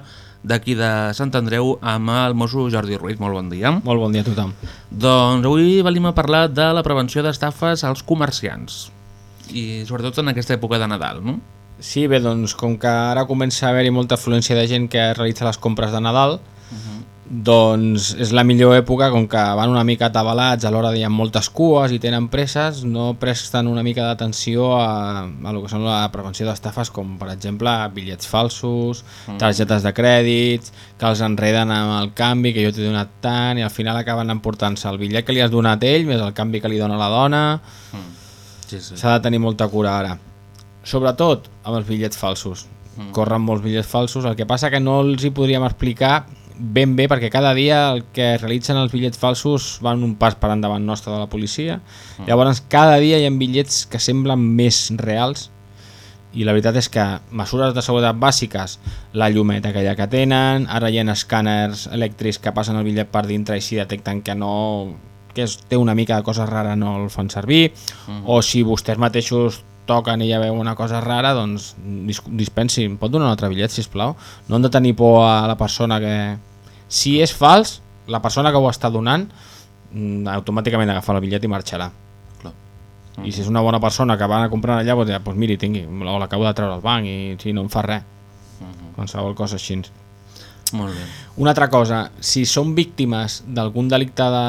d'aquí de Sant Andreu amb el mosso Jordi Ruiz. Molt bon dia. Molt bon dia a tothom. Doncs avui venim a parlar de la prevenció d'estafes als comerciants i sobretot en aquesta època de Nadal, no? Sí, bé, doncs com que ara comença a haver-hi molta afluència de gent que realitza les compres de Nadal, doncs és la millor època, com que van una mica atabalats a l'hora de hi ha moltes cues i tenen presses, no presten una mica d'atenció a, a lo que són la prevenció d'estafes, com per exemple bitllets falsos, Mm. targetes de crèdits, que els enreden amb el canvi, que jo t'he donat tant, i al final acaben emportant-se el bitllet que li has donat ell, més el canvi que li dona la dona... Sí, sí. S'ha de tenir molta cura ara. Sobretot amb els bitllets falsos. Mm. Corren molts bitllets falsos, el que passa que no els hi podríem explicar ben bé perquè cada dia el que realitzen els bitllets falsos van un pas per endavant nostre de la policia. Mm. Llavors cada dia hi ha bitllets que semblen més reals i la veritat és que mesures de seguretat bàsiques, la llumeta aquella que tenen, ara hi ha escàners elèctrics que passen el bitllet per dintre i si detecten que no que té una mica de cosa rara no el fan servir, Mhm. o si vostès mateixos toquen i ja veu una cosa rara, doncs dis dispensi, em pot donar un altre bitllet, si plau. No han de tenir por a la persona que... Si és fals, la persona que ho està donant mm, automàticament agafa el bitllet i marxarà. Clar. I si és una bona persona que va a comprar allà, doncs, ja, doncs miri, tingui, o l'acabo de treure al banc i si no em fa res. Qualsevol cosa així. Molt bé. Una altra cosa, si són víctimes d'algun delicte de...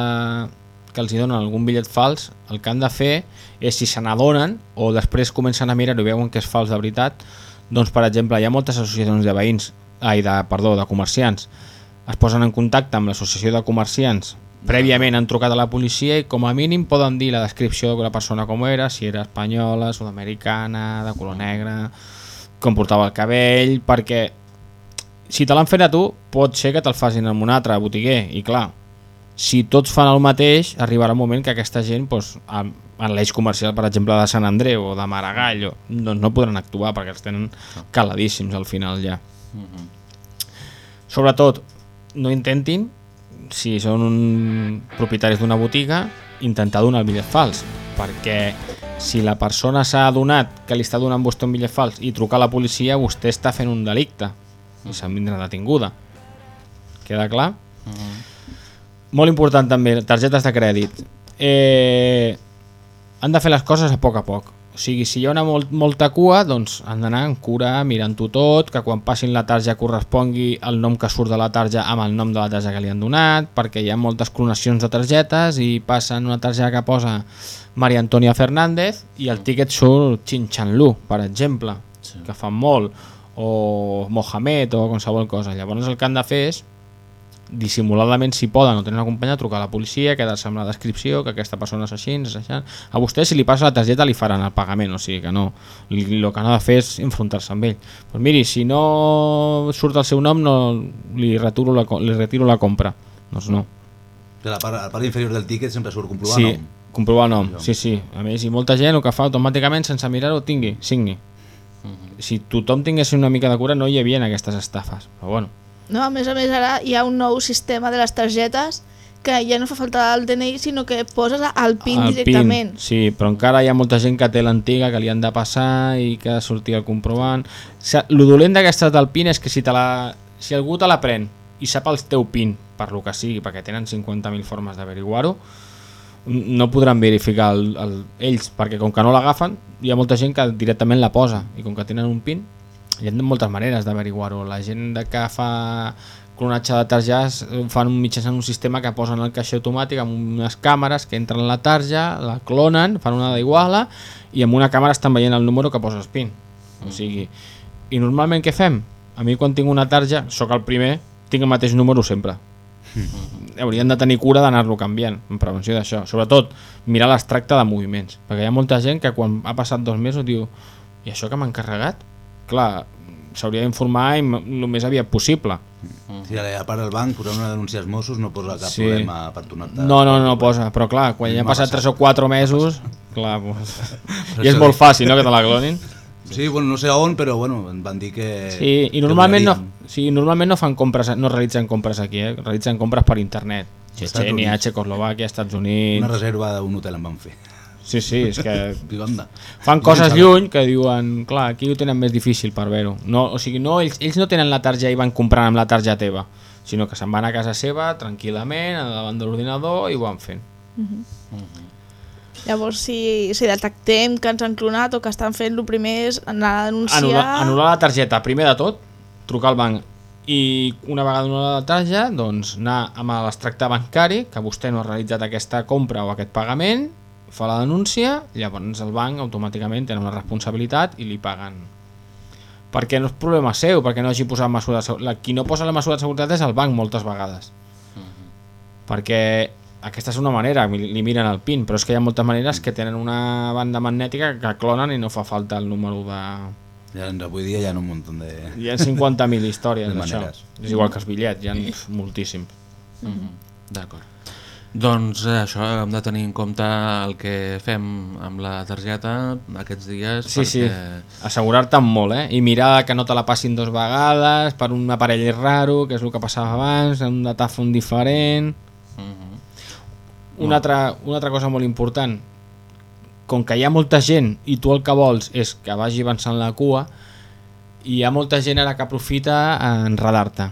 que els hi donen algun bitllet fals, el que han de fer és si se n'adonen o després comencen a mirar i veuen que és fals de veritat, doncs per exemple hi ha moltes associacions de veïns, ai, de, perdó, de comerciants, es posen en contacte amb l'associació de comerciants. Prèviament han trucat a la policia i com a mínim poden dir la descripció de la persona com era, si era espanyola, sud-americana, de color negre, com portava el cabell, perquè si te l'han fet a tu, pot ser que te'l facin amb un altre botiguer, i clar, si tots fan el mateix, arribarà un moment que aquesta gent, doncs, en l'eix comercial, per exemple, de Sant Andreu o de Maragall, o- doncs no podran actuar perquè els tenen caladíssims al final ja. Sobretot, no intentin, si són un propietaris d'una botiga, intentar donar el bitllet fals, perquè si la persona s'ha adonat que li està donant vostè un bitllet fals i trucar a la policia, vostè està fent un delicte i se'n vindrà detinguda. Queda clar? Molt important també, targetes de crèdit. Eh, han de fer les coses a poc a poc. O sigui, si hi ha una molt, molta cua, doncs han d'anar amb cura, mirant-ho tot, que quan passin la tarja correspongui el nom que surt de la tarja amb el nom de la tarja que li han donat, perquè hi ha moltes clonacions de targetes i passen una targeta que posa Maria Antònia Fernández i el tíquet surt Xinchanlu, per exemple, sí. que fan molt, o Mohamed o qualsevol cosa. Llavors el que han de fer és dissimuladament si poden o tenen acompanyat trucar a la policia, quedar-se amb la descripció que aquesta persona és així, és així. A vostè si li passa la targeta li faran el pagament, o sigui que no, el que no ha de fer és enfrontar-se amb ell. Pues miri, si no surt el seu nom no li retiro la, li retiro la compra. Doncs no. Que la part, la part inferior del tiquet sempre surt comprovar Sí, nom. comprovar nom, sí, sí. A més, i molta gent el que fa automàticament sense mirar-ho tingui, signi. Si tothom tingués una mica de cura no hi havia aquestes estafes, però bueno. No, a més a més ara hi ha un nou sistema de les targetes que ja no fa falta el DNI sinó que poses el PIN El directament. PIN, sí, però encara hi ha molta gent que té l'antiga, que li han de passar i que ha de sortir el comprovant. Lo dolent d'aquesta del PIN és que si, te la, si algú te la pren i sap el teu PIN, per lo que sigui, perquè tenen 50.000 formes d'averiguar-ho, no podran verificar el, el, ells, perquè com que no l'agafen, hi ha molta gent que directament la posa, i com que tenen un PIN, hi ha moltes maneres d'averiguar-ho. La gent que fa clonatge de targes ho fan mitjançant un sistema que posen al caixer automàtic amb unes càmeres que entren en la tarja, la clonen, fan una d'iguala i amb una càmera estan veient el número que posa el PIN. O sigui, i normalment què fem? A mi quan tinc una tarja, sóc el primer, tinc el mateix número sempre. Haurien de tenir cura d'anar-lo canviant en prevenció d'això. Sobretot, mirar l'extracte de moviments. Perquè hi ha molta gent que quan ha passat dos mesos diu i això que m'han carregat? Clar, s'hauria d'informar el més aviat possible. Si a part del banc posant una denúncia als Mossos no posa cap Sí. problema per tornar-te... No, no, no posa, però clar, quan ja han passat passat. 3 o 4 mesos, clar, pues, i és molt fàcil, no?, que te la clonin. Sí, bueno, no sé on, però bueno, em van dir que... Sí, i normalment no, sí, normalment no fan compres, no realitzen compres aquí, eh? realitzen compres per internet. Units. Txecoslovàquia, Estats Units... Una reserva d'un hotel em van fer. Sí, sí, és que fan coses lluny que diuen, clar, aquí ho tenen més difícil per veure-ho. No, o sigui, no, ells, ells no tenen la targeta i van comprant amb la targeta teva, sinó que se'n van a casa seva tranquil·lament, davant de l'ordinador i ho van fent. Mhm. Llavors, si, si detectem que ens han clonat o que estan fent el primer és anar a denunciar... Anul·lar, anul·lar la targeta, primer de tot, trucar al banc i una vegada anul·lar la targeta, doncs anar amb l'extracte bancari, que vostè no ha realitzat aquesta compra o aquest pagament, fa la denúncia, llavors el banc automàticament té una responsabilitat i li paguen. Perquè no és problema seu, perquè no hagi posat mesura de seguretat. Qui no posa la mesura de seguretat és el banc moltes vegades. Perquè aquesta és una manera, li miren el PIN, però és que hi ha moltes maneres que tenen una banda magnètica que clonen i no fa falta el número de... Ja, avui dia hi ha un munt de... Hi ha 50.000 històries de d'això. És igual que els bitllets, hi ha pf, moltíssim. Mhm. D'acord. Doncs eh, això, hem de tenir en compte el que fem amb la targeta aquests dies. Sí, sí, perquè... assegurar-te'n molt, eh? I mirar que no te la passin dos vegades per un aparell raro, que és el que passava abans, un datàfon diferent... Una, altra, una altra cosa molt important, com que hi ha molta gent i tu el que vols és que vagi avançant la cua, hi ha molta gent ara que aprofita a enredar-te.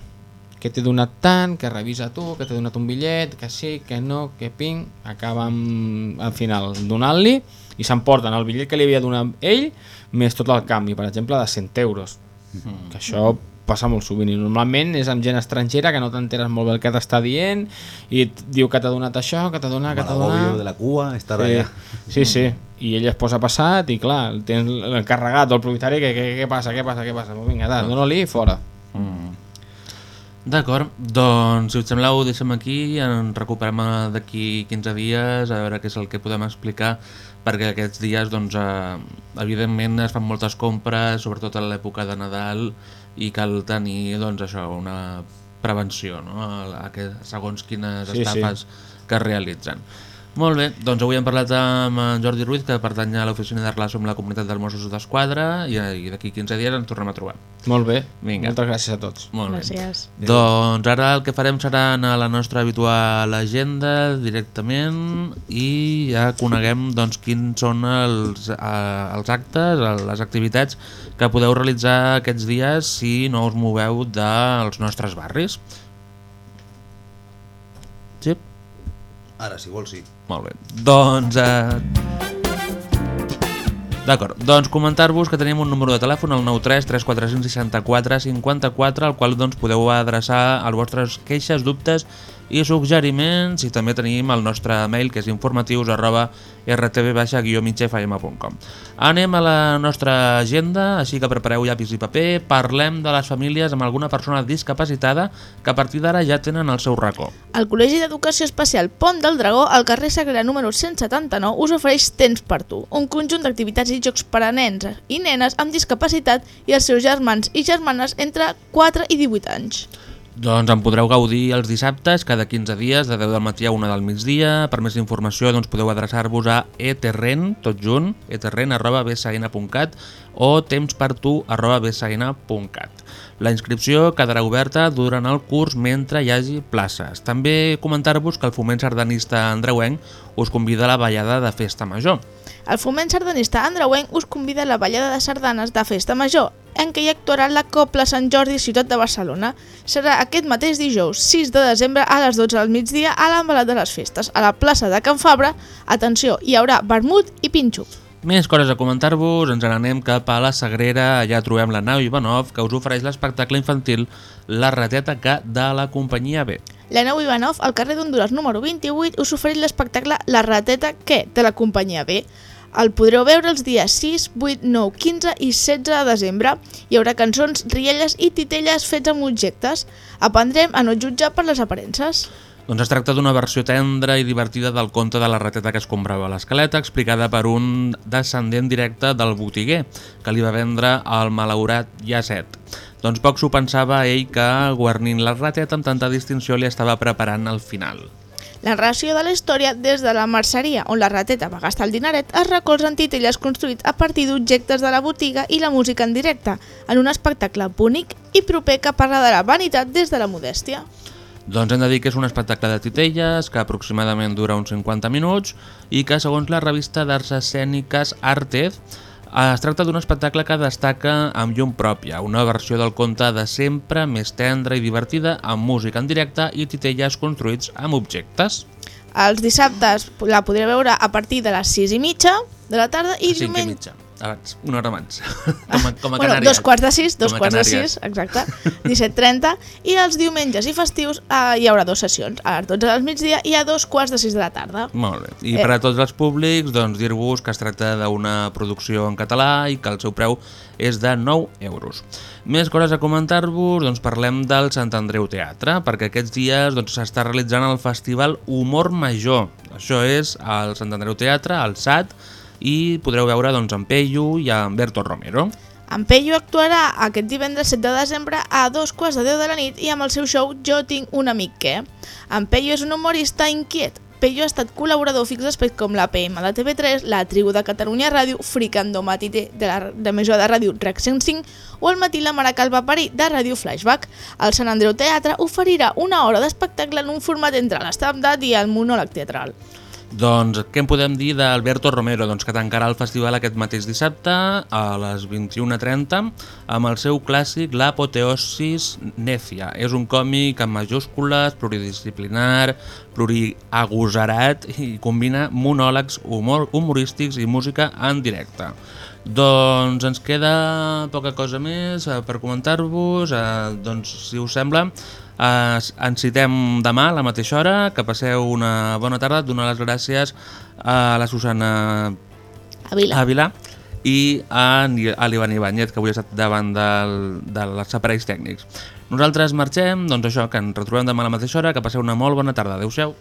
Que t'he donat tant, que revisa tu, que t'he donat un bitllet, que sí, que no, que ping, acaba amb, al final donant-li i s'emporten el bitllet que li havia donat ell més tot el canvi, per exemple, de 100 euros. Mm. Que això passa molt sovint i normalment és amb gent estrangera que no t'enteres molt bé el que t'està dient i et diu que t'ha donat això, que t'ha donat, que t'ha donat... de la cua, estar sí, allà. Sí, sí, i ell es posa passat i clar, tens l'encarregat o el propietari que, què passa, què passa, què passa, vinga, dale, dona-li fora. Mm. D'acord, doncs si us sembla ho deixem aquí i en recuperem eh, d'aquí 15 dies a veure què és el que podem explicar perquè aquests dies doncs, eh, evidentment es fan moltes compres sobretot a l'època de Nadal i cal tenir doncs, això, una prevenció no? a, a segons quines Sí, sí. estafes que es realitzen. Molt bé, doncs avui hem parlat amb en Jordi Ruiz, que pertany a l'oficina de relació amb la comunitat dels Mossos d'Esquadra i, i d'aquí 15 dies ens tornem a trobar. Molt bé, Vinga. moltes gràcies a tots. Molt Gràcies. bé. Doncs ara el que farem serà anar a la nostra habitual agenda directament i ja coneguem doncs, quins són els, eh, els actes, les activitats que podeu realitzar aquests dies si no us moveu dels nostres barris. Sí? Ara, si vols, sí. Molt bé. Doncs... Eh... D'acord, doncs comentar-vos que tenim un número de telèfon, el 93 345 64 54, al qual doncs podeu adreçar les vostres queixes, dubtes i suggeriments i també tenim el nostre mail que és informatius arroba rtb-migfm.com Anem a la nostra agenda, així que prepareu llapis i paper, parlem de les famílies amb alguna persona discapacitada que a partir d'ara ja tenen el seu racó. El Col·legi d'Educació Especial Pont del Dragó, al carrer Sagrera número 179, us ofereix Temps per tu, un conjunt d'activitats i jocs per a nens i nenes amb discapacitat i els seus germans i germanes entre 4 i 18 anys. Doncs en podreu gaudir els dissabtes, cada 15 dies, de 10 del matí a 1 del migdia. Per més informació doncs, podeu adreçar-vos a eterren, tot junt, eterren arroba bsn.cat o tempspertu arroba bsn.cat. La inscripció quedarà oberta durant el curs mentre hi hagi places. També comentar-vos que el foment sardanista andreuenc us convida a la ballada de Festa Major. El foment sardanista andreuenc us convida a la ballada de sardanes de Festa Major, en què hi actuarà la Copla Sant Jordi Ciutat de Barcelona. Serà aquest mateix dijous, 6 de desembre, a les 12 del migdia, a l'embalat de les festes, a la plaça de Can Fabra. Atenció, hi haurà vermut i pinxo. Més coses a comentar-vos, ens n'anem cap a la Sagrera, allà trobem la nau Ivanov, que us ofereix l'espectacle infantil La rateta que de la companyia B. La nau Ivanov, al carrer d'Honduras número 28, us ofereix l'espectacle La rateta que, de la companyia B. El podreu veure els dies 6, 8, 9, 15 i 16 de desembre. Hi haurà cançons, rielles i titelles fets amb objectes. Aprendrem a no jutjar per les aparences. Doncs es tracta d'una versió tendra i divertida del conte de la rateta que es comprava a l'escaleta, explicada per un descendent directe del botiguer, que li va vendre al malaurat Llacet. Doncs poc s'ho pensava ell que, guarnint la rateta amb tanta distinció, li estava preparant el final. La narració de la història des de la merceria, on la rateta va gastar el dineret, es recolza en titelles construïts a partir d'objectes de la botiga i la música en directe, en un espectacle bonic i proper que parla de la vanitat des de la modèstia. Doncs hem de dir que és un espectacle de titelles que aproximadament dura uns 50 minuts i que, segons la revista d'arts escèniques Artez, es tracta d'un espectacle que destaca amb llum pròpia, una versió del conte de sempre, més tendra i divertida, amb música en directe i titelles construïts amb objectes. Els dissabtes la podreu veure a partir de les 6 i mitja de la tarda i diumenge... abans, una hora abans, com a, com a Bueno, Canàries. dos quarts de sis, dos quarts de sis, exacte, 17.30, i els diumenges i festius eh, hi haurà dues sessions, a les 12 del migdia i a dos quarts de sis de la tarda. Molt bé. I Eh. per a tots els públics, doncs dir-vos que es tracta d'una producció en català i que el seu preu és de 9 euros. Més coses a comentar-vos, doncs parlem del Sant Andreu Teatre, perquè aquests dies doncs, s'està realitzant el Festival Humor Major. Això és al Sant Andreu Teatre, al SAT, i podreu veure doncs, en Peyu i en Berto Romero. En Peyu actuarà aquest divendres 7 de desembre a dos quarts de 10 de la nit i amb el seu show Jo tinc un amic que. En Peyu és un humorista inquiet. Peyu ha estat col·laborador fix d'espais com la PM de TV3, la Tribu de Catalunya Ràdio, Fricando Matité de la Major de Ràdio Rec 105 o el matí la Mare Calva Parí de Ràdio Flashback. El Sant Andreu Teatre oferirà una hora d'espectacle en un format entre l'estàndard i el monòleg teatral. Doncs què en podem dir d'Alberto Romero? Doncs que tancarà el festival aquest mateix dissabte a les 21.30 amb el seu clàssic L'Apoteosis Necia. És un còmic amb majúscules, pluridisciplinar, pluriagosarat i combina monòlegs humor, humorístics i música en directe. Doncs ens queda poca cosa més eh, per comentar-vos. Eh, doncs, si us sembla, eh, ens citem demà a la mateixa hora. Que passeu una bona tarda. Donar les gràcies a la Susana Avila, Ávila i a, a l'Ivan Ibáñez, que avui ha estat davant del, dels aparells tècnics. Nosaltres marxem, doncs això, que ens retrobem demà a la mateixa hora. Que passeu una molt bona tarda. Adéu-siau.